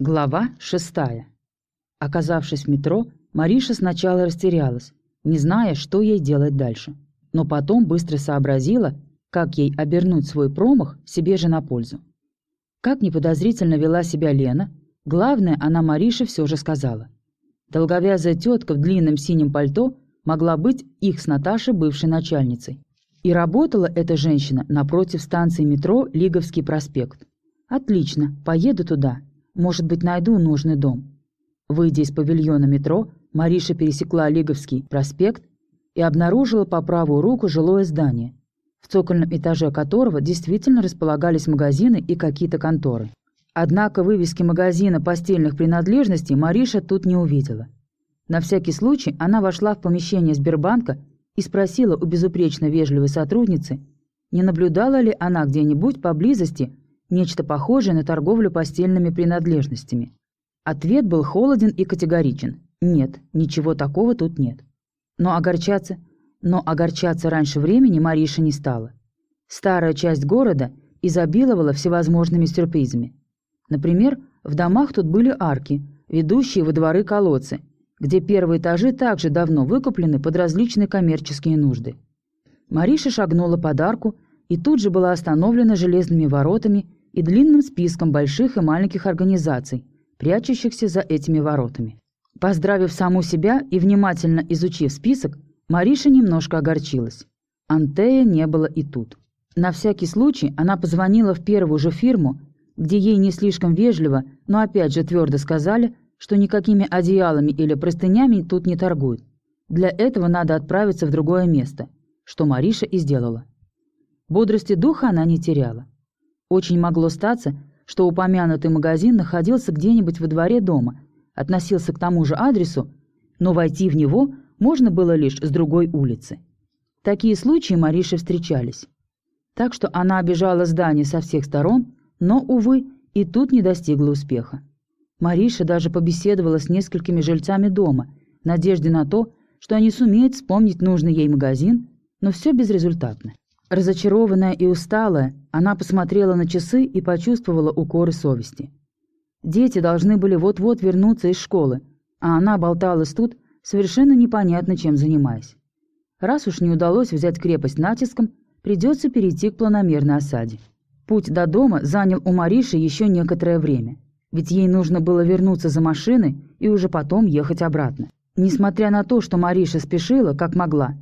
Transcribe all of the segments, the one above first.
Глава шестая. Оказавшись в метро, Мариша сначала растерялась, не зная, что ей делать дальше. Но потом быстро сообразила, как ей обернуть свой промах себе же на пользу. Как неподозрительно вела себя Лена, главное она Марише все же сказала. Долговязая тетка в длинном синем пальто могла быть их с Наташей бывшей начальницей. И работала эта женщина напротив станции метро Лиговский проспект. «Отлично, поеду туда», может быть, найду нужный дом. Выйдя из павильона метро, Мариша пересекла Лиговский проспект и обнаружила по правую руку жилое здание, в цокольном этаже которого действительно располагались магазины и какие-то конторы. Однако вывески магазина постельных принадлежностей Мариша тут не увидела. На всякий случай она вошла в помещение Сбербанка и спросила у безупречно вежливой сотрудницы, не наблюдала ли она где-нибудь поблизости Нечто похожее на торговлю постельными принадлежностями. Ответ был холоден и категоричен. Нет, ничего такого тут нет. Но огорчаться... Но огорчаться раньше времени Мариша не стала. Старая часть города изобиловала всевозможными сюрпризами. Например, в домах тут были арки, ведущие во дворы колодцы, где первые этажи также давно выкуплены под различные коммерческие нужды. Мариша шагнула под арку и тут же была остановлена железными воротами и длинным списком больших и маленьких организаций, прячущихся за этими воротами. Поздравив саму себя и внимательно изучив список, Мариша немножко огорчилась. Антея не было и тут. На всякий случай она позвонила в первую же фирму, где ей не слишком вежливо, но опять же твердо сказали, что никакими одеялами или простынями тут не торгуют. Для этого надо отправиться в другое место, что Мариша и сделала. Бодрости духа она не теряла. Очень могло статься, что упомянутый магазин находился где-нибудь во дворе дома, относился к тому же адресу, но войти в него можно было лишь с другой улицы. Такие случаи Марише встречались. Так что она обижала здание со всех сторон, но, увы, и тут не достигла успеха. Мариша даже побеседовала с несколькими жильцами дома, в надежде на то, что они сумеют вспомнить нужный ей магазин, но все безрезультатно. Разочарованная и усталая, она посмотрела на часы и почувствовала укоры совести. Дети должны были вот-вот вернуться из школы, а она болталась тут, совершенно непонятно чем занимаясь. Раз уж не удалось взять крепость натиском, придется перейти к планомерной осаде. Путь до дома занял у Мариши еще некоторое время, ведь ей нужно было вернуться за машиной и уже потом ехать обратно. Несмотря на то, что Мариша спешила, как могла,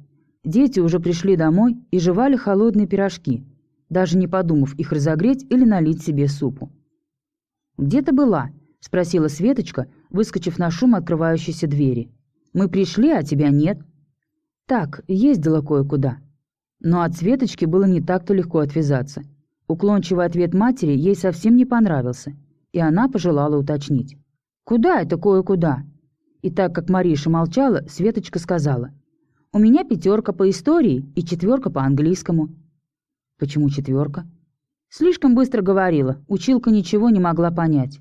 Дети уже пришли домой и жевали холодные пирожки, даже не подумав их разогреть или налить себе супу. «Где ты была?» — спросила Светочка, выскочив на шум открывающейся двери. «Мы пришли, а тебя нет». «Так, ездила кое-куда». Но от Светочки было не так-то легко отвязаться. Уклончивый ответ матери ей совсем не понравился, и она пожелала уточнить. «Куда это кое-куда?» И так как Мариша молчала, Светочка сказала — у меня пятерка по истории и четверка по английскому». «Почему четверка?» «Слишком быстро говорила, училка ничего не могла понять».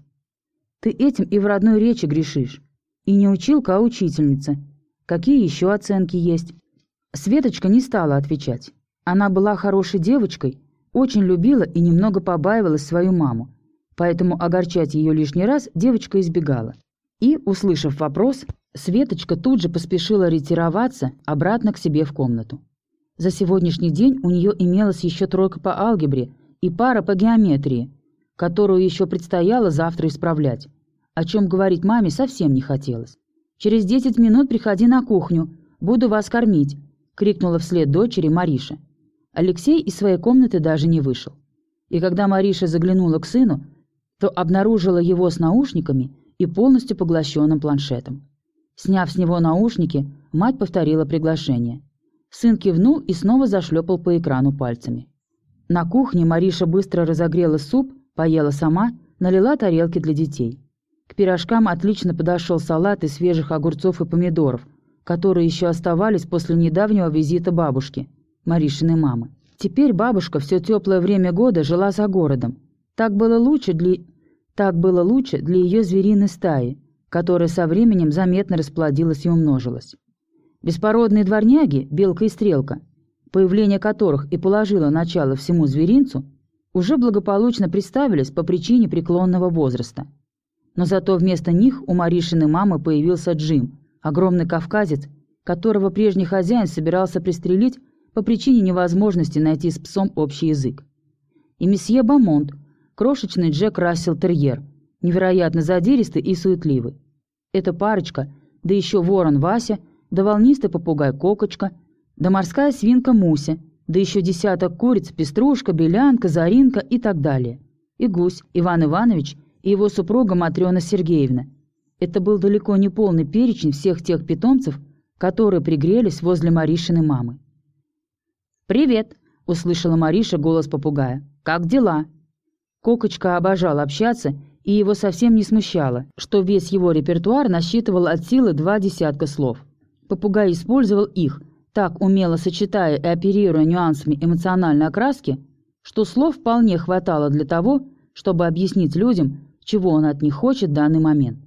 «Ты этим и в родной речи грешишь. И не училка, а учительница. Какие еще оценки есть?» Светочка не стала отвечать. Она была хорошей девочкой, очень любила и немного побаивалась свою маму, поэтому огорчать ее лишний раз девочка избегала. И, услышав вопрос, Светочка тут же поспешила ретироваться обратно к себе в комнату. За сегодняшний день у нее имелась еще тройка по алгебре и пара по геометрии, которую еще предстояло завтра исправлять, о чем говорить маме совсем не хотелось. «Через десять минут приходи на кухню, буду вас кормить», — крикнула вслед дочери Мариша. Алексей из своей комнаты даже не вышел. И когда Мариша заглянула к сыну, то обнаружила его с наушниками и полностью поглощенным планшетом. Сняв с него наушники, мать повторила приглашение. Сын кивнул и снова зашлепал по экрану пальцами. На кухне Мариша быстро разогрела суп, поела сама, налила тарелки для детей. К пирожкам отлично подошел салат из свежих огурцов и помидоров, которые еще оставались после недавнего визита бабушки, Маришиной мамы. Теперь бабушка все теплое время года жила за городом. Так было лучше для, так было лучше для ее звериной стаи, которая со временем заметно расплодилась и умножилась. Беспородные дворняги, белка и стрелка, появление которых и положило начало всему зверинцу, уже благополучно представились по причине преклонного возраста. Но зато вместо них у Маришиной мамы появился Джим, огромный кавказец, которого прежний хозяин собирался пристрелить по причине невозможности найти с псом общий язык. И месье Бамонт, крошечный Джек Рассел Терьер, невероятно задиристый и суетливый. Эта парочка, да еще ворон Вася, да волнистый попугай Кокочка, да морская свинка Муся, да еще десяток куриц, пеструшка, белянка, заринка и так далее. И гусь Иван Иванович и его супруга Матрена Сергеевна. Это был далеко не полный перечень всех тех питомцев, которые пригрелись возле Маришиной мамы. «Привет!» – услышала Мариша голос попугая. «Как дела?» Кокочка обожал общаться, и его совсем не смущало, что весь его репертуар насчитывал от силы два десятка слов. Попугай использовал их, так умело сочетая и оперируя нюансами эмоциональной окраски, что слов вполне хватало для того, чтобы объяснить людям, чего он от них хочет в данный момент.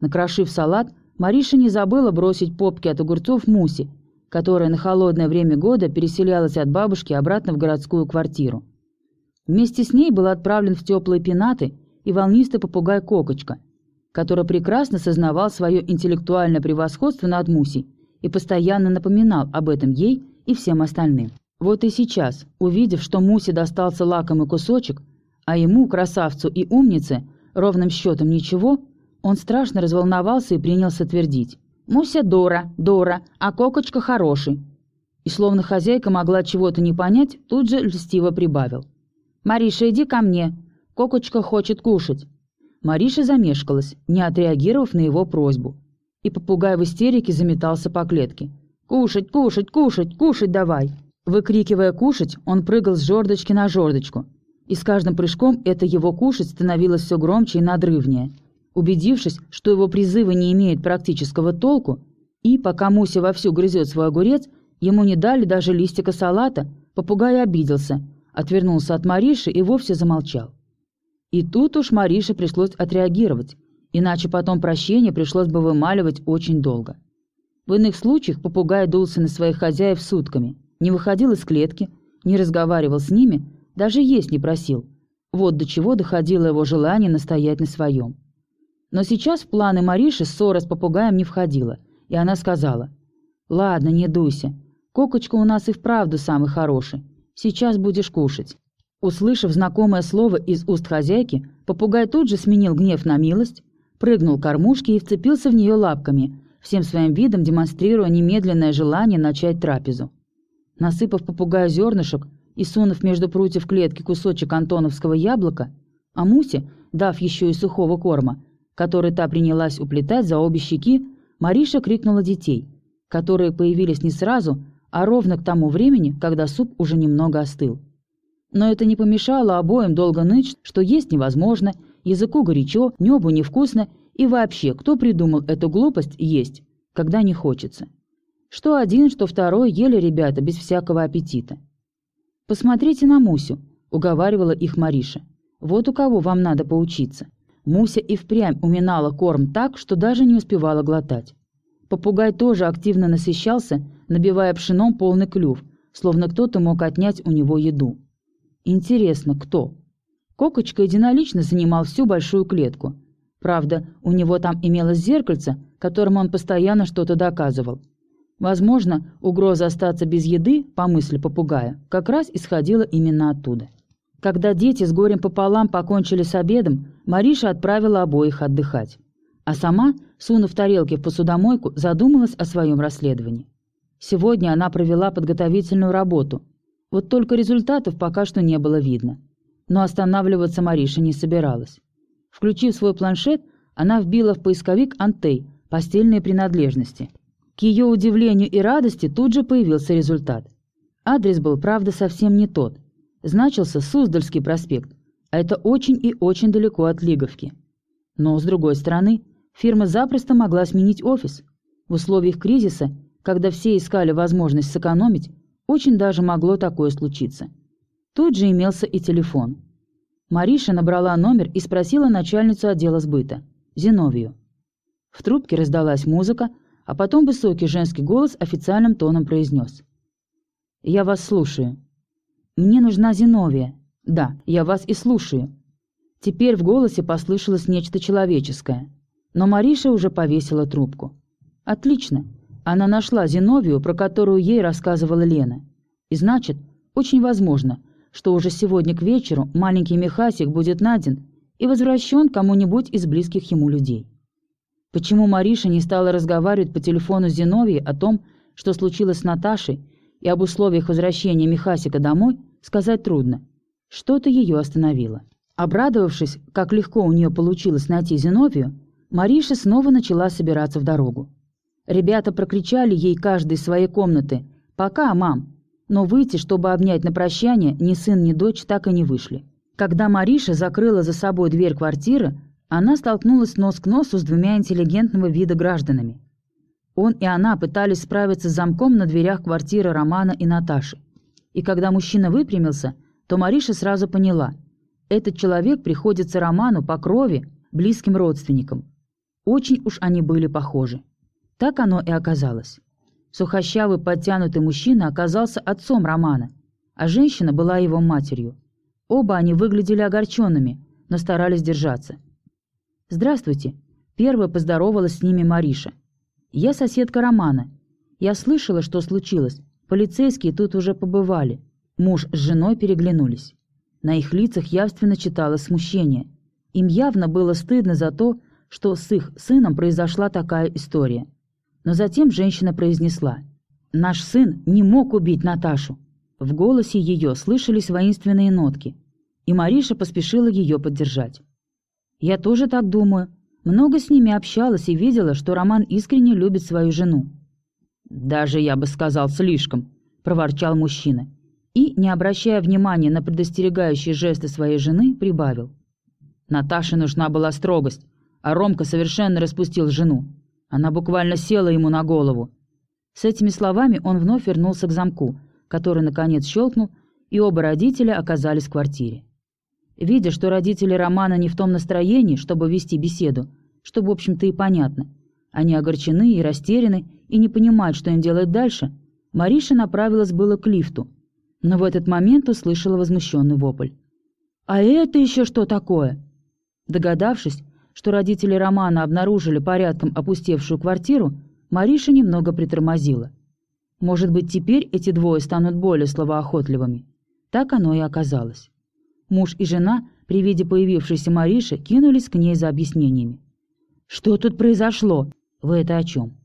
Накрошив салат, Мариша не забыла бросить попки от огурцов Муси, которая на холодное время года переселялась от бабушки обратно в городскую квартиру. Вместе с ней был отправлен в теплые пенаты и волнистый попугай Кокочка, который прекрасно сознавал свое интеллектуальное превосходство над Мусей и постоянно напоминал об этом ей и всем остальным. Вот и сейчас, увидев, что Мусе достался лакомый кусочек, а ему, красавцу и умнице, ровным счетом ничего, он страшно разволновался и принялся твердить. «Муся Дора, Дора, а Кокочка хороший». И словно хозяйка могла чего-то не понять, тут же льстиво прибавил. «Мариша, иди ко мне. Кокочка хочет кушать». Мариша замешкалась, не отреагировав на его просьбу. И попугай в истерике заметался по клетке. «Кушать, кушать, кушать, кушать давай!» Выкрикивая «кушать», он прыгал с жердочки на жердочку. И с каждым прыжком это его кушать становилось все громче и надрывнее – Убедившись, что его призывы не имеют практического толку, и, пока Муся вовсю грызет свой огурец, ему не дали даже листика салата, попугай обиделся, отвернулся от Мариши и вовсе замолчал. И тут уж Марише пришлось отреагировать, иначе потом прощение пришлось бы вымаливать очень долго. В иных случаях попугай дулся на своих хозяев сутками, не выходил из клетки, не разговаривал с ними, даже есть не просил. Вот до чего доходило его желание настоять на своем. Но сейчас в планы Мариши ссора с попугаем не входила, и она сказала, «Ладно, не дуйся. Кокочка у нас и вправду самый хороший. Сейчас будешь кушать». Услышав знакомое слово из уст хозяйки, попугай тут же сменил гнев на милость, прыгнул к кормушке и вцепился в нее лапками, всем своим видом демонстрируя немедленное желание начать трапезу. Насыпав попугаю зернышек и сунув между прутьев клетки кусочек антоновского яблока, а Мусе, дав еще и сухого корма, который та принялась уплетать за обе щеки, Мариша крикнула детей, которые появились не сразу, а ровно к тому времени, когда суп уже немного остыл. Но это не помешало обоим долго ныть, что есть невозможно, языку горячо, небу невкусно, и вообще, кто придумал эту глупость есть, когда не хочется. Что один, что второй ели ребята без всякого аппетита. «Посмотрите на Мусю», — уговаривала их Мариша. «Вот у кого вам надо поучиться». Муся и впрямь уминала корм так, что даже не успевала глотать. Попугай тоже активно насыщался, набивая пшеном полный клюв, словно кто-то мог отнять у него еду. Интересно, кто? Кокочка единолично занимал всю большую клетку. Правда, у него там имелось зеркальце, которым он постоянно что-то доказывал. Возможно, угроза остаться без еды, по мысли попугая, как раз исходила именно оттуда. Когда дети с горем пополам покончили с обедом, Мариша отправила обоих отдыхать. А сама, сунув тарелки в посудомойку, задумалась о своем расследовании. Сегодня она провела подготовительную работу. Вот только результатов пока что не было видно. Но останавливаться Мариша не собиралась. Включив свой планшет, она вбила в поисковик «Антей» – постельные принадлежности. К ее удивлению и радости тут же появился результат. Адрес был, правда, совсем не тот – значился Суздальский проспект, а это очень и очень далеко от Лиговки. Но, с другой стороны, фирма запросто могла сменить офис. В условиях кризиса, когда все искали возможность сэкономить, очень даже могло такое случиться. Тут же имелся и телефон. Мариша набрала номер и спросила начальницу отдела сбыта, Зиновию. В трубке раздалась музыка, а потом высокий женский голос официальным тоном произнес. «Я вас слушаю». «Мне нужна Зиновия. Да, я вас и слушаю». Теперь в голосе послышалось нечто человеческое. Но Мариша уже повесила трубку. Отлично. Она нашла Зиновию, про которую ей рассказывала Лена. И значит, очень возможно, что уже сегодня к вечеру маленький Михасик будет найден и возвращен кому-нибудь из близких ему людей. Почему Мариша не стала разговаривать по телефону с Зиновией о том, что случилось с Наташей, и об условиях возвращения Михасика домой, сказать трудно. Что-то ее остановило. Обрадовавшись, как легко у нее получилось найти Зиновию, Мариша снова начала собираться в дорогу. Ребята прокричали ей каждый из своей комнаты «Пока, мам!», но выйти, чтобы обнять на прощание, ни сын, ни дочь так и не вышли. Когда Мариша закрыла за собой дверь квартиры, она столкнулась нос к носу с двумя интеллигентного вида гражданами. Он и она пытались справиться с замком на дверях квартиры Романа и Наташи. И когда мужчина выпрямился, то Мариша сразу поняла – этот человек приходится Роману по крови, близким родственникам. Очень уж они были похожи. Так оно и оказалось. Сухощавый подтянутый мужчина оказался отцом Романа, а женщина была его матерью. Оба они выглядели огорченными, но старались держаться. «Здравствуйте!» – первая поздоровалась с ними Мариша. «Я соседка Романа. Я слышала, что случилось. Полицейские тут уже побывали». Муж с женой переглянулись. На их лицах явственно читалось смущение. Им явно было стыдно за то, что с их сыном произошла такая история. Но затем женщина произнесла «Наш сын не мог убить Наташу». В голосе ее слышались воинственные нотки, и Мариша поспешила ее поддержать. «Я тоже так думаю. Много с ними общалась и видела, что Роман искренне любит свою жену». «Даже я бы сказал, слишком», – проворчал мужчина. И, не обращая внимания на предостерегающие жесты своей жены, прибавил. Наташе нужна была строгость, а Ромка совершенно распустил жену. Она буквально села ему на голову. С этими словами он вновь вернулся к замку, который, наконец, щелкнул, и оба родителя оказались в квартире. Видя, что родители Романа не в том настроении, чтобы вести беседу, что, в общем-то, и понятно, они огорчены и растеряны и не понимают, что им делать дальше, Мариша направилась было к лифту, но в этот момент услышала возмущенный вопль. «А это еще что такое?» Догадавшись, что родители Романа обнаружили порядком опустевшую квартиру, Мариша немного притормозила. Может быть, теперь эти двое станут более словоохотливыми. Так оно и оказалось. Муж и жена при виде появившейся Мариши кинулись к ней за объяснениями. «Что тут произошло? Вы это о чем?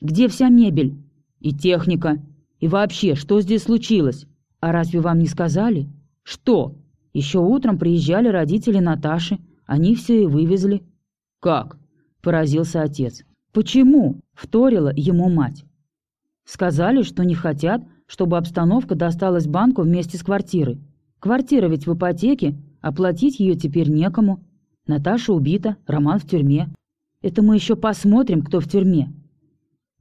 Где вся мебель? И техника? И вообще, что здесь случилось? А разве вам не сказали? Что? Еще утром приезжали родители Наташи, они все и вывезли». «Как?» – поразился отец. «Почему?» – вторила ему мать. Сказали, что не хотят, чтобы обстановка досталась банку вместе с квартирой. Квартира ведь в ипотеке, оплатить ее теперь некому. Наташа убита, Роман в тюрьме. Это мы еще посмотрим, кто в тюрьме.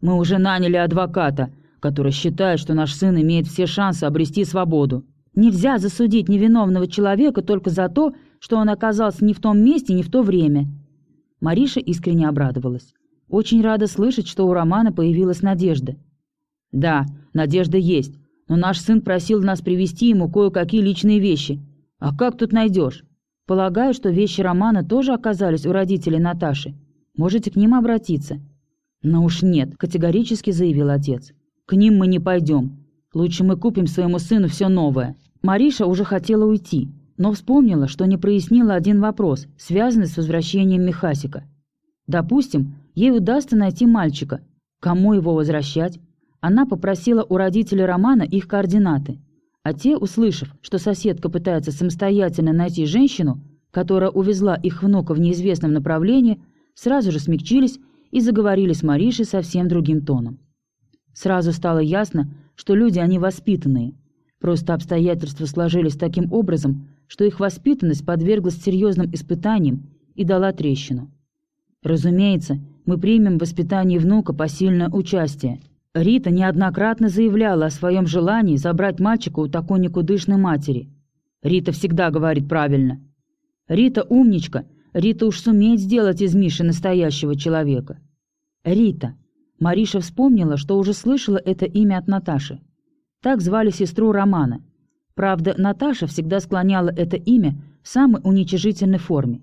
Мы уже наняли адвоката, который считает, что наш сын имеет все шансы обрести свободу. Нельзя засудить невиновного человека только за то, что он оказался не в том месте, не в то время. Мариша искренне обрадовалась. Очень рада слышать, что у Романа появилась надежда. «Да, надежда есть, но наш сын просил нас привезти ему кое-какие личные вещи. А как тут найдешь? Полагаю, что вещи Романа тоже оказались у родителей Наташи. Можете к ним обратиться». «Но уж нет», – категорически заявил отец. «К ним мы не пойдем. Лучше мы купим своему сыну все новое». Мариша уже хотела уйти, но вспомнила, что не прояснила один вопрос, связанный с возвращением Михасика. Допустим, ей удастся найти мальчика. Кому его возвращать? Она попросила у родителей Романа их координаты. А те, услышав, что соседка пытается самостоятельно найти женщину, которая увезла их внука в неизвестном направлении, сразу же смягчились и заговорили с Маришей совсем другим тоном. Сразу стало ясно, что люди они воспитанные. Просто обстоятельства сложились таким образом, что их воспитанность подверглась серьезным испытаниям и дала трещину. Разумеется, мы примем в воспитании внука посильное участие, Рита неоднократно заявляла о своем желании забрать мальчика у такой никудышной матери. Рита всегда говорит правильно. Рита умничка, Рита уж сумеет сделать из Миши настоящего человека. Рита. Мариша вспомнила, что уже слышала это имя от Наташи. Так звали сестру Романа. Правда, Наташа всегда склоняла это имя в самой уничижительной форме.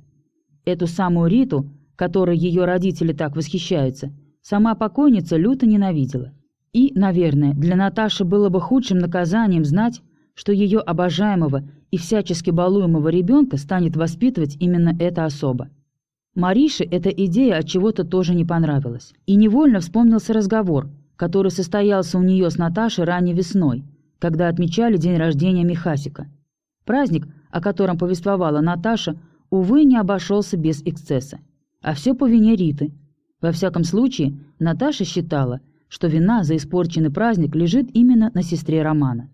Эту самую Риту, которой ее родители так восхищаются, сама покойница люто ненавидела. И, наверное, для Наташи было бы худшим наказанием знать, что ее обожаемого и всячески балуемого ребенка станет воспитывать именно эта особа. Марише эта идея от чего-то тоже не понравилась. И невольно вспомнился разговор, который состоялся у нее с Наташей ранней весной, когда отмечали день рождения Михасика. Праздник, о котором повествовала Наташа, увы, не обошелся без эксцесса. А все по вине Риты. Во всяком случае, Наташа считала, что вина за испорченный праздник лежит именно на сестре Романа.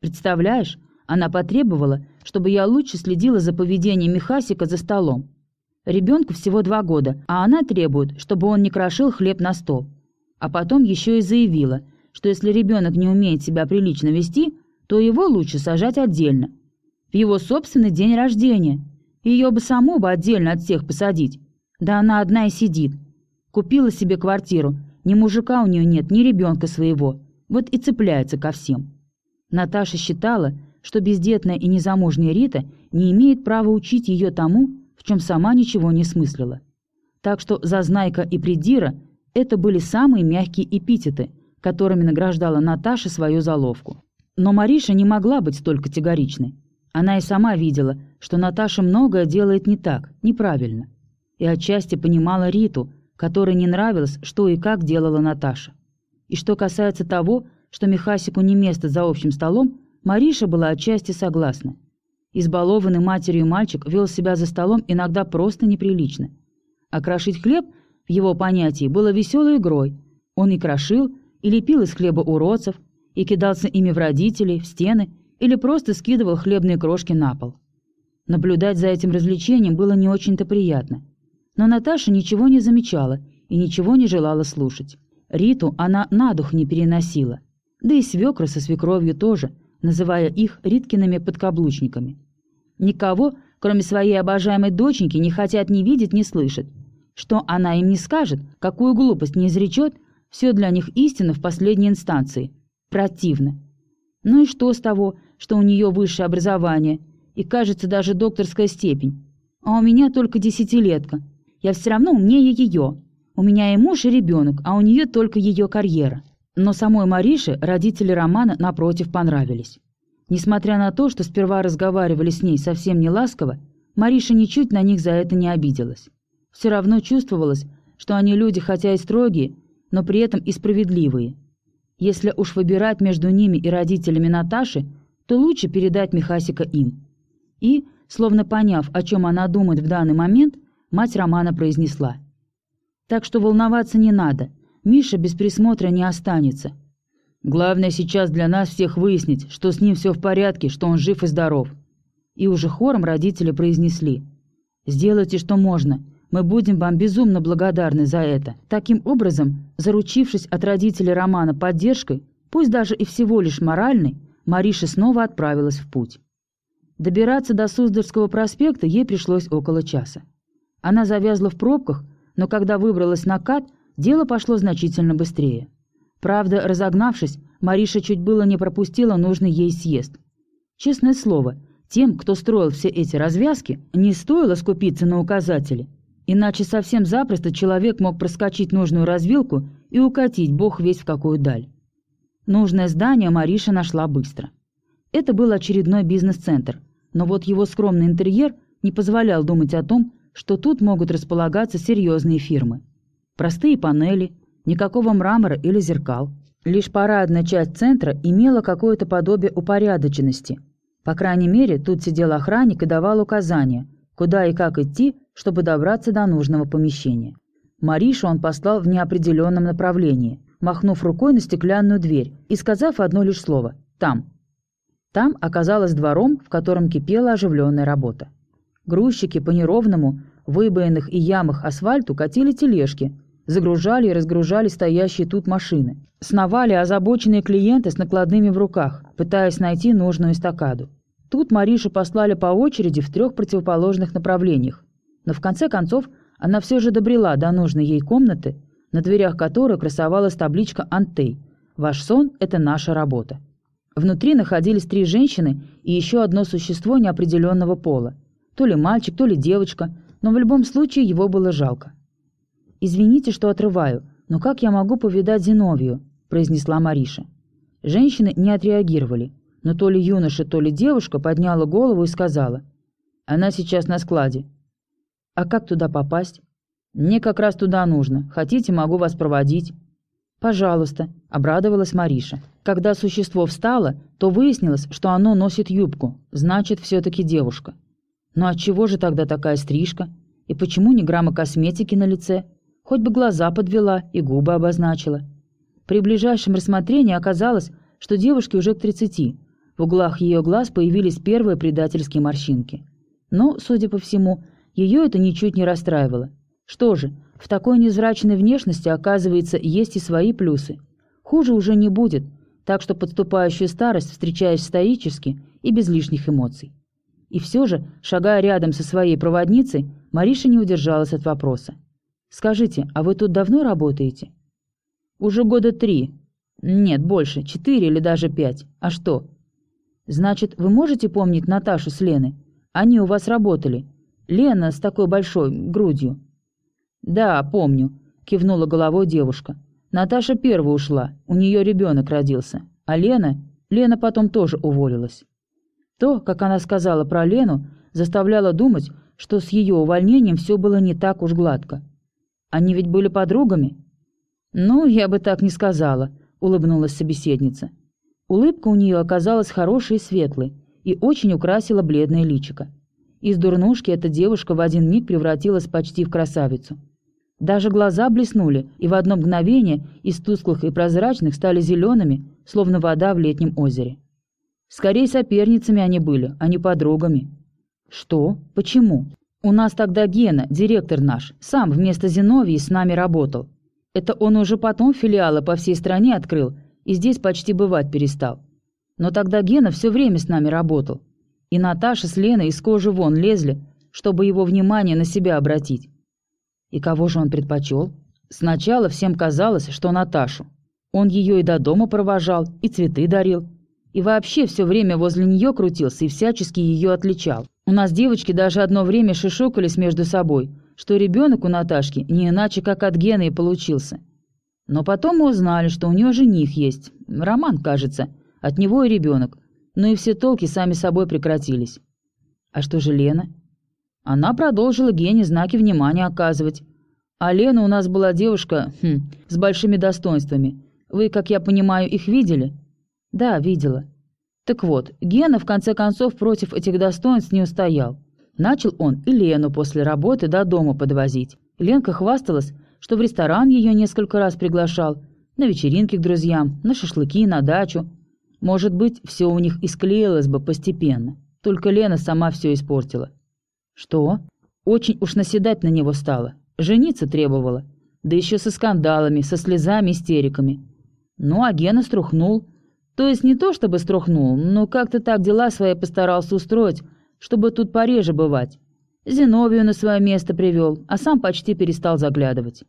Представляешь, она потребовала, чтобы я лучше следила за поведением Михасика за столом. Ребенку всего два года, а она требует, чтобы он не крошил хлеб на стол. А потом еще и заявила, что если ребенок не умеет себя прилично вести, то его лучше сажать отдельно. В его собственный день рождения. Ее бы саму бы отдельно от всех посадить. Да она одна и сидит. Купила себе квартиру. Ни мужика у нее нет, ни ребенка своего. Вот и цепляется ко всем. Наташа считала, что бездетная и незамужняя Рита не имеет права учить ее тому, в чем сама ничего не смыслила. Так что Зазнайка и Придира – это были самые мягкие эпитеты, которыми награждала Наташа свою заловку. Но Мариша не могла быть столь категоричной. Она и сама видела, что Наташа многое делает не так, неправильно. И отчасти понимала Риту, которой не нравилось, что и как делала Наташа. И что касается того, что Михасику не место за общим столом, Мариша была отчасти согласна. Избалованный матерью мальчик вел себя за столом иногда просто неприлично. А крошить хлеб, в его понятии, было веселой игрой. Он и крошил, и лепил из хлеба уродцев, и кидался ими в родителей, в стены, или просто скидывал хлебные крошки на пол. Наблюдать за этим развлечением было не очень-то приятно. Но Наташа ничего не замечала и ничего не желала слушать. Риту она на дух не переносила. Да и свекра со свекровью тоже – называя их Риткиными подкаблучниками. Никого, кроме своей обожаемой доченьки, не хотят ни видеть, ни слышать. Что она им не скажет, какую глупость не изречет, все для них истина в последней инстанции. Противно. Ну и что с того, что у нее высшее образование и, кажется, даже докторская степень. А у меня только десятилетка. Я все равно умнее ее. У меня и муж, и ребенок, а у нее только ее карьера. Но самой Марише родители Романа, напротив, понравились. Несмотря на то, что сперва разговаривали с ней совсем не ласково, Мариша ничуть на них за это не обиделась. Все равно чувствовалось, что они люди хотя и строгие, но при этом и справедливые. Если уж выбирать между ними и родителями Наташи, то лучше передать Михасика им. И, словно поняв, о чем она думает в данный момент, мать Романа произнесла. «Так что волноваться не надо. Миша без присмотра не останется. Главное сейчас для нас всех выяснить, что с ним все в порядке, что он жив и здоров. И уже хором родители произнесли. «Сделайте, что можно. Мы будем вам безумно благодарны за это». Таким образом, заручившись от родителей Романа поддержкой, пусть даже и всего лишь моральной, Мариша снова отправилась в путь. Добираться до Суздальского проспекта ей пришлось около часа. Она завязла в пробках, но когда выбралась на кат – дело пошло значительно быстрее. Правда, разогнавшись, Мариша чуть было не пропустила нужный ей съезд. Честное слово, тем, кто строил все эти развязки, не стоило скупиться на указатели. Иначе совсем запросто человек мог проскочить нужную развилку и укатить бог весь в какую даль. Нужное здание Мариша нашла быстро. Это был очередной бизнес-центр, но вот его скромный интерьер не позволял думать о том, что тут могут располагаться серьезные фирмы. Простые панели, никакого мрамора или зеркал. Лишь парадная часть центра имела какое-то подобие упорядоченности. По крайней мере, тут сидел охранник и давал указания, куда и как идти, чтобы добраться до нужного помещения. Маришу он послал в неопределенном направлении, махнув рукой на стеклянную дверь и сказав одно лишь слово «там». Там оказалось двором, в котором кипела оживленная работа. Грузчики по неровному, выбоенных и ямах асфальту катили тележки, Загружали и разгружали стоящие тут машины. Сновали озабоченные клиенты с накладными в руках, пытаясь найти нужную эстакаду. Тут Маришу послали по очереди в трех противоположных направлениях. Но в конце концов она все же добрела до нужной ей комнаты, на дверях которой красовалась табличка «Антей». «Ваш сон – это наша работа». Внутри находились три женщины и еще одно существо неопределенного пола. То ли мальчик, то ли девочка, но в любом случае его было жалко. «Извините, что отрываю, но как я могу повидать Зиновию?» – произнесла Мариша. Женщины не отреагировали, но то ли юноша, то ли девушка подняла голову и сказала. «Она сейчас на складе». «А как туда попасть?» «Мне как раз туда нужно. Хотите, могу вас проводить». «Пожалуйста», – обрадовалась Мариша. Когда существо встало, то выяснилось, что оно носит юбку, значит, все-таки девушка. Но от чего же тогда такая стрижка? И почему ни грамма косметики на лице? Хоть бы глаза подвела и губы обозначила. При ближайшем рассмотрении оказалось, что девушке уже к 30. В углах ее глаз появились первые предательские морщинки. Но, судя по всему, ее это ничуть не расстраивало. Что же, в такой незрачной внешности, оказывается, есть и свои плюсы. Хуже уже не будет, так что подступающую старость встречаешь стоически и без лишних эмоций. И все же, шагая рядом со своей проводницей, Мариша не удержалась от вопроса. «Скажите, а вы тут давно работаете?» «Уже года три. Нет, больше, четыре или даже пять. А что?» «Значит, вы можете помнить Наташу с Леной? Они у вас работали. Лена с такой большой грудью». «Да, помню», — кивнула головой девушка. «Наташа первая ушла, у нее ребенок родился. А Лена... Лена потом тоже уволилась». То, как она сказала про Лену, заставляло думать, что с ее увольнением все было не так уж гладко. Они ведь были подругами?» «Ну, я бы так не сказала», — улыбнулась собеседница. Улыбка у нее оказалась хорошей и светлой, и очень украсила бледное личико. Из дурнушки эта девушка в один миг превратилась почти в красавицу. Даже глаза блеснули, и в одно мгновение из тусклых и прозрачных стали зелеными, словно вода в летнем озере. Скорее соперницами они были, а не подругами. «Что? Почему?» У нас тогда Гена, директор наш, сам вместо Зиновьи с нами работал. Это он уже потом филиалы по всей стране открыл и здесь почти бывать перестал. Но тогда Гена все время с нами работал. И Наташа с Леной из кожи вон лезли, чтобы его внимание на себя обратить. И кого же он предпочел? Сначала всем казалось, что Наташу. Он ее и до дома провожал, и цветы дарил. И вообще все время возле нее крутился и всячески ее отличал. У нас девочки даже одно время шишукались между собой, что ребенок у Наташки не иначе, как от Гены и получился. Но потом мы узнали, что у нее жених есть, Роман, кажется, от него и ребенок. Ну и все толки сами собой прекратились. А что же Лена? Она продолжила Гене знаки внимания оказывать. А Лена у нас была девушка хм, с большими достоинствами. Вы, как я понимаю, их видели? Да, видела. Так вот, Гена в конце концов против этих достоинств не устоял. Начал он и Лену после работы до дома подвозить. Ленка хвасталась, что в ресторан ее несколько раз приглашал, на вечеринки к друзьям, на шашлыки, на дачу. Может быть, все у них и склеилось бы постепенно. Только Лена сама все испортила. Что? Очень уж наседать на него стала. Жениться требовала. Да еще со скандалами, со слезами, истериками. Ну, а Гена струхнул, то есть не то чтобы струхнул, но как-то так дела свои постарался устроить, чтобы тут пореже бывать. Зиновию на свое место привел, а сам почти перестал заглядывать.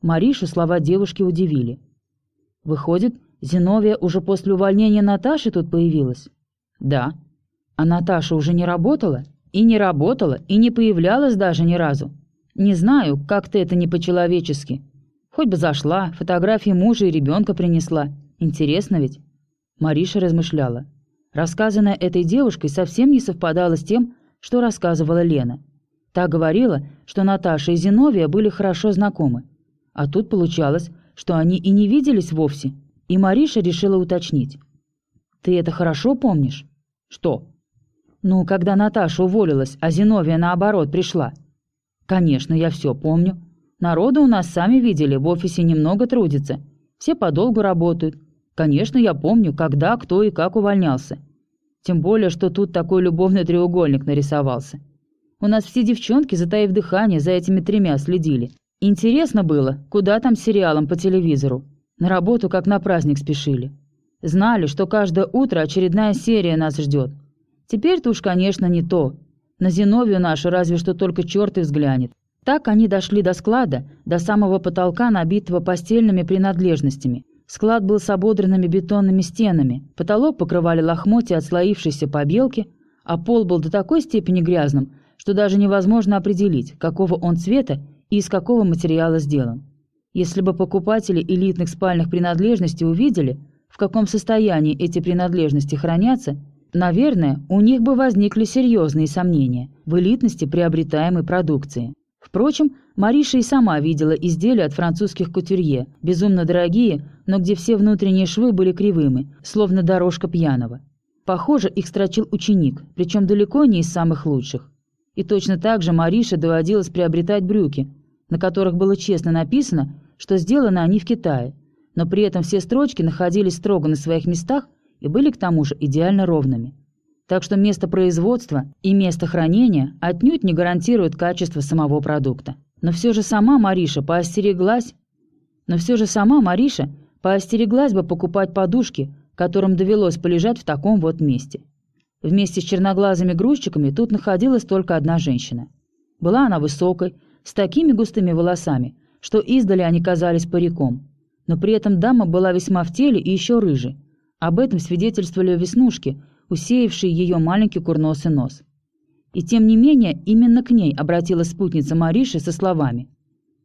Маришу слова девушки удивили. Выходит, Зиновия уже после увольнения Наташи тут появилась? Да. А Наташа уже не работала? И не работала, и не появлялась даже ни разу. Не знаю, как-то это не по-человечески. Хоть бы зашла, фотографии мужа и ребенка принесла. Интересно ведь? Мариша размышляла. Рассказанное этой девушкой совсем не совпадало с тем, что рассказывала Лена. Та говорила, что Наташа и Зиновия были хорошо знакомы. А тут получалось, что они и не виделись вовсе, и Мариша решила уточнить. «Ты это хорошо помнишь?» «Что?» «Ну, когда Наташа уволилась, а Зиновия, наоборот, пришла». «Конечно, я все помню. Народу у нас, сами видели, в офисе немного трудится. Все подолгу работают. Конечно, я помню, когда, кто и как увольнялся. Тем более, что тут такой любовный треугольник нарисовался. У нас все девчонки, затаив дыхание, за этими тремя следили. Интересно было, куда там сериалом по телевизору. На работу, как на праздник, спешили. Знали, что каждое утро очередная серия нас ждет. Теперь-то уж, конечно, не то. На Зиновию нашу разве что только черт и взглянет. Так они дошли до склада, до самого потолка, набитого постельными принадлежностями. Склад был с ободранными бетонными стенами, потолок покрывали лохмотья отслоившейся побелки, а пол был до такой степени грязным, что даже невозможно определить, какого он цвета и из какого материала сделан. Если бы покупатели элитных спальных принадлежностей увидели, в каком состоянии эти принадлежности хранятся, наверное, у них бы возникли серьезные сомнения в элитности приобретаемой продукции. Впрочем, Мариша и сама видела изделия от французских кутюрье, безумно дорогие, но где все внутренние швы были кривыми, словно дорожка пьяного. Похоже, их строчил ученик, причем далеко не из самых лучших. И точно так же Марише доводилось приобретать брюки, на которых было честно написано, что сделаны они в Китае, но при этом все строчки находились строго на своих местах и были к тому же идеально ровными. Так что место производства и место хранения отнюдь не гарантируют качество самого продукта. Но все же сама Мариша поостереглась, но все же сама Мариша поостереглась бы покупать подушки, которым довелось полежать в таком вот месте. Вместе с черноглазыми грузчиками тут находилась только одна женщина. Была она высокой, с такими густыми волосами, что издали они казались париком. Но при этом дама была весьма в теле и еще рыжей. Об этом свидетельствовали веснушки, усеявшие ее маленький курносый нос. И тем не менее, именно к ней обратилась спутница Мариши со словами.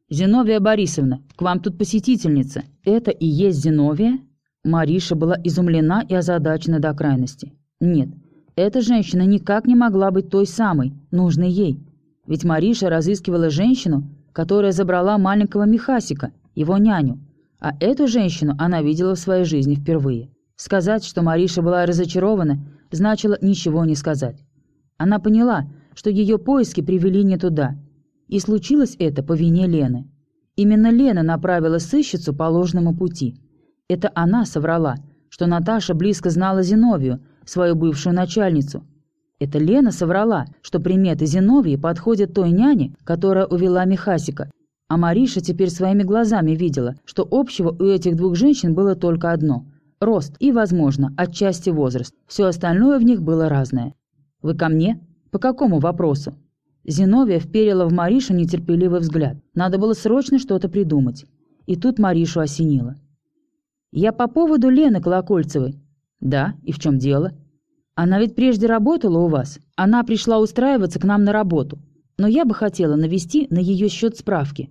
«Зиновия Борисовна, к вам тут посетительница. Это и есть Зиновия?» Мариша была изумлена и озадачена до крайности. Нет, эта женщина никак не могла быть той самой, нужной ей. Ведь Мариша разыскивала женщину, которая забрала маленького Михасика, его няню. А эту женщину она видела в своей жизни впервые. Сказать, что Мариша была разочарована, значило ничего не сказать. Она поняла, что ее поиски привели не туда. И случилось это по вине Лены. Именно Лена направила сыщицу по ложному пути. Это она соврала, что Наташа близко знала Зиновию, свою бывшую начальницу. Это Лена соврала, что приметы Зиновии подходят той няне, которая увела Михасика. А Мариша теперь своими глазами видела, что общего у этих двух женщин было только одно – рост и, возможно, отчасти возраст. Все остальное в них было разное. «Вы ко мне? По какому вопросу?» Зиновия вперила в Маришу нетерпеливый взгляд. Надо было срочно что-то придумать. И тут Маришу осенило. «Я по поводу Лены Колокольцевой». «Да, и в чем дело?» «Она ведь прежде работала у вас. Она пришла устраиваться к нам на работу. Но я бы хотела навести на ее счет справки».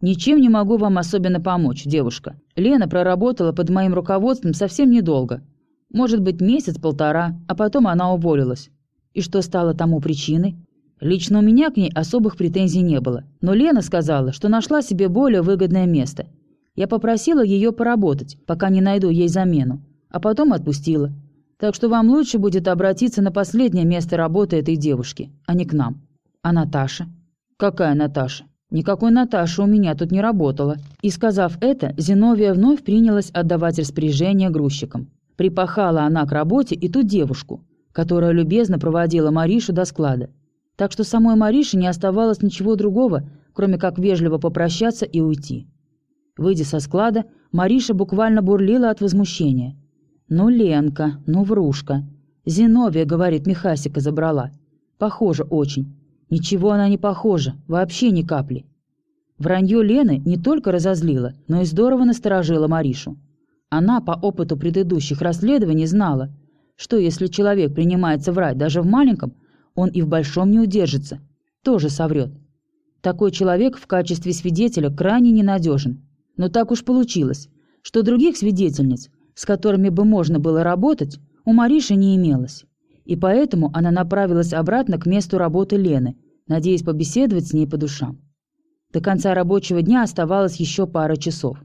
«Ничем не могу вам особенно помочь, девушка. Лена проработала под моим руководством совсем недолго. Может быть, месяц-полтора, а потом она уволилась. И что стало тому причиной? Лично у меня к ней особых претензий не было. Но Лена сказала, что нашла себе более выгодное место. Я попросила ее поработать, пока не найду ей замену, а потом отпустила. Так что вам лучше будет обратиться на последнее место работы этой девушки, а не к нам. А Наташа? Какая Наташа? Никакой Наташи у меня тут не работала. И сказав это, Зиновия вновь принялась отдавать распоряжение грузчикам. Припахала она к работе и ту девушку, которая любезно проводила Маришу до склада. Так что самой Марише не оставалось ничего другого, кроме как вежливо попрощаться и уйти. Выйдя со склада, Мариша буквально бурлила от возмущения. «Ну, Ленка, ну, врушка. Зиновия, — говорит, — Михасика забрала. Похоже очень. Ничего она не похожа, вообще ни капли». Вранье Лены не только разозлило, но и здорово насторожило Маришу. Она по опыту предыдущих расследований знала, что если человек принимается врать даже в маленьком, он и в большом не удержится, тоже соврет. Такой человек в качестве свидетеля крайне ненадежен. Но так уж получилось, что других свидетельниц, с которыми бы можно было работать, у Мариши не имелось. И поэтому она направилась обратно к месту работы Лены, надеясь побеседовать с ней по душам. До конца рабочего дня оставалось еще пара часов.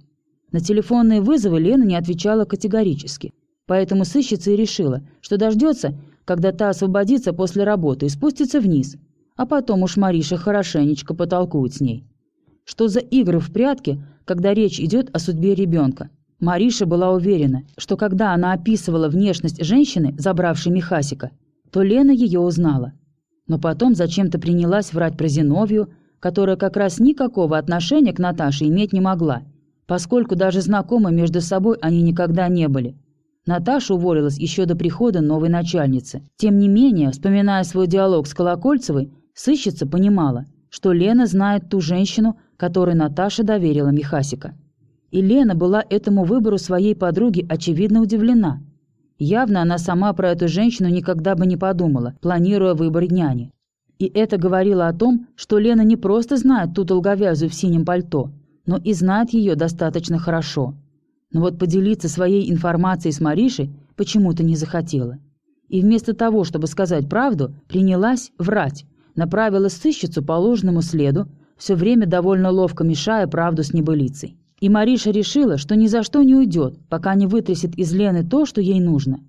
На телефонные вызовы Лена не отвечала категорически – Поэтому сыщица и решила, что дождется, когда та освободится после работы и спустится вниз, а потом уж Мариша хорошенечко потолкует с ней. Что за игры в прятки, когда речь идет о судьбе ребенка? Мариша была уверена, что когда она описывала внешность женщины, забравшей Михасика, то Лена ее узнала. Но потом зачем-то принялась врать про Зиновию, которая как раз никакого отношения к Наташе иметь не могла, поскольку даже знакомы между собой они никогда не были. Наташа уволилась еще до прихода новой начальницы. Тем не менее, вспоминая свой диалог с Колокольцевой, сыщица понимала, что Лена знает ту женщину, которой Наташа доверила Михасика. И Лена была этому выбору своей подруги очевидно удивлена. Явно она сама про эту женщину никогда бы не подумала, планируя выбор няни. И это говорило о том, что Лена не просто знает ту долговязую в синем пальто, но и знает ее достаточно хорошо. Но вот поделиться своей информацией с Маришей почему-то не захотела. И вместо того, чтобы сказать правду, принялась врать, направила сыщицу по ложному следу, все время довольно ловко мешая правду с небылицей. И Мариша решила, что ни за что не уйдет, пока не вытрясет из Лены то, что ей нужно.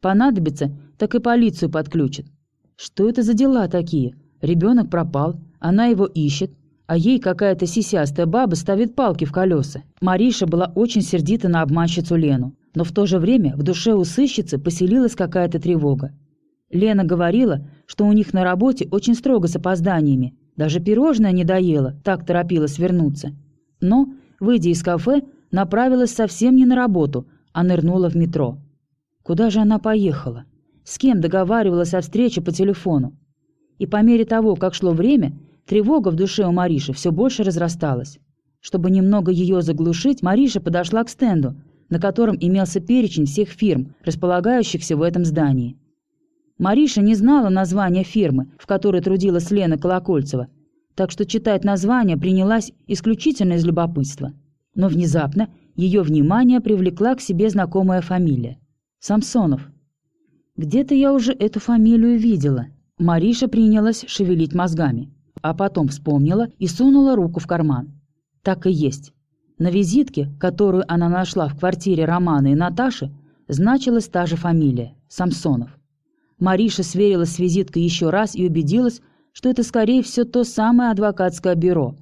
Понадобится, так и полицию подключит. Что это за дела такие? Ребенок пропал, она его ищет, а ей какая-то сисястая баба ставит палки в колеса. Мариша была очень сердита на обманщицу Лену, но в то же время в душе у сыщицы поселилась какая-то тревога. Лена говорила, что у них на работе очень строго с опозданиями, даже пирожное не доела, так торопилась вернуться. Но, выйдя из кафе, направилась совсем не на работу, а нырнула в метро. Куда же она поехала? С кем договаривалась о встрече по телефону? И по мере того, как шло время, тревога в душе у Мариши все больше разрасталась. Чтобы немного ее заглушить, Мариша подошла к стенду, на котором имелся перечень всех фирм, располагающихся в этом здании. Мариша не знала названия фирмы, в которой трудилась Лена Колокольцева, так что читать название принялась исключительно из любопытства. Но внезапно ее внимание привлекла к себе знакомая фамилия – Самсонов. Где-то я уже эту фамилию видела. Мариша принялась шевелить мозгами, а потом вспомнила и сунула руку в карман. Так и есть. На визитке, которую она нашла в квартире Романа и Наташи, значилась та же фамилия – Самсонов. Мариша сверилась с визиткой еще раз и убедилась, что это, скорее всего, то самое адвокатское бюро.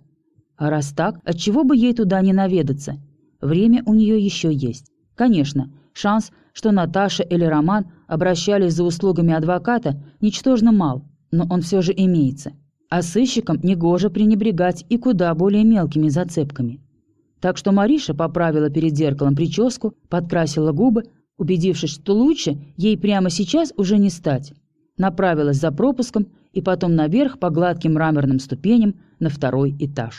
А раз так, отчего бы ей туда не наведаться? Время у нее еще есть. Конечно, шанс, что Наташа или Роман обращались за услугами адвоката, ничтожно мал, но он все же имеется. А сыщикам негоже пренебрегать и куда более мелкими зацепками. Так что Мариша поправила перед зеркалом прическу, подкрасила губы, убедившись, что лучше ей прямо сейчас уже не стать. Направилась за пропуском и потом наверх по гладким мраморным ступеням на второй этаж.